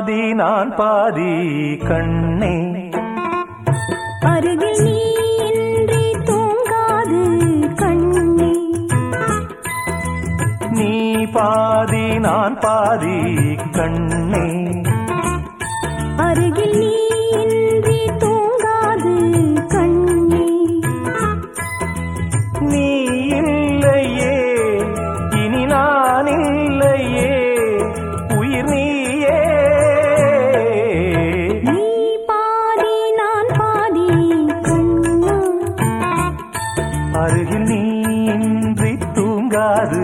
பாதி நான் பாதி கண்ணே. அருகில் நீ இன்றி தூங்காது கண்ணே. நீ பாதி நான் பாதி கண்ணே. அருகில் நீ தூங்காது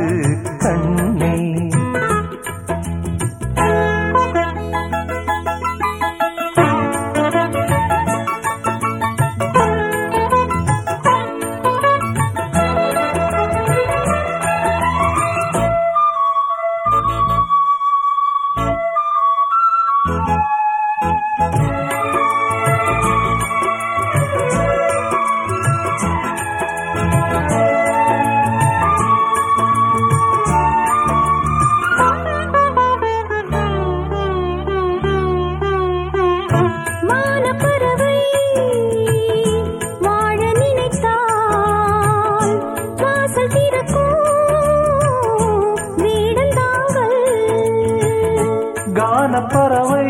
கானப்பறவை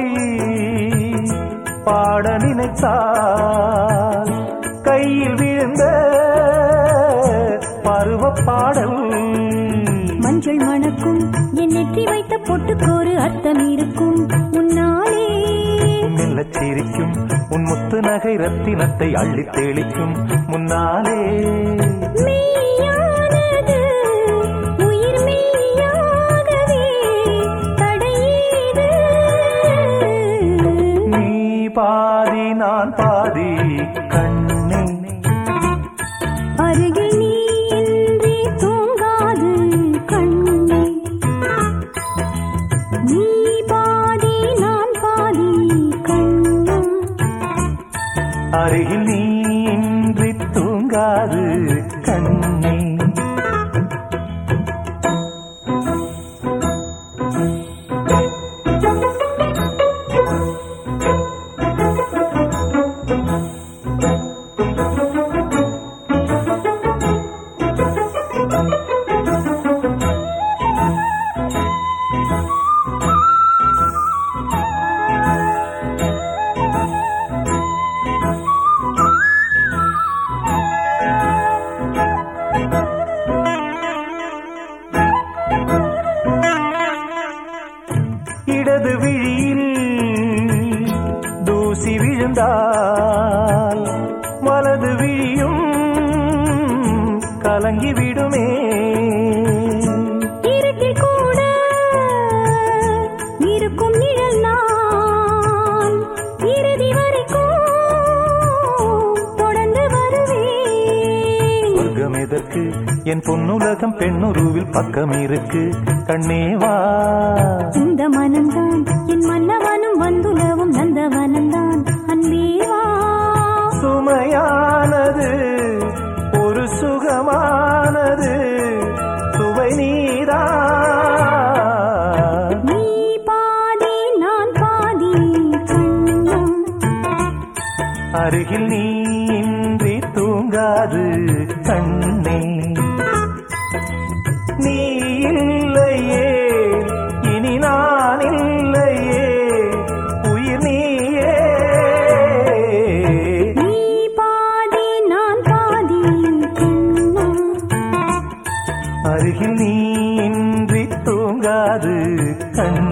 பாட நினைத்தால் கையில் விழுந்த பருவ பாடல். மஞ்சள் மணக்கும் என் நெற்றி வைத்த பொட்டுக்கோரு அர்த்தம் இருக்கும். உன்னாலே மெல்லச் சிரிக்கும். உன் முத்து நகை ரத்தினத்தை அள்ளித் தெளிக்கும். முன்னாலே நீ பாதி நான் பாதி கண்ணே அருகில் நீ இன்றி தூங்காது. வரைக்கும் தொடர்ந்து வருவேன். சொர்க்கம் எதற்கு? என் பொன்னுலகம் பெண்ணுருவில் பக்கம் இருக்கு. கண்ணேவா இந்த மனம்தான் என் மன்னவனும் வந்துலவும் சுகமானது சுவை நீதான் நீ பாதி நான் பாதி அருகில் நீ இன்றி தூங்காது கண்ணே. நீ இல்லையே. அது கண்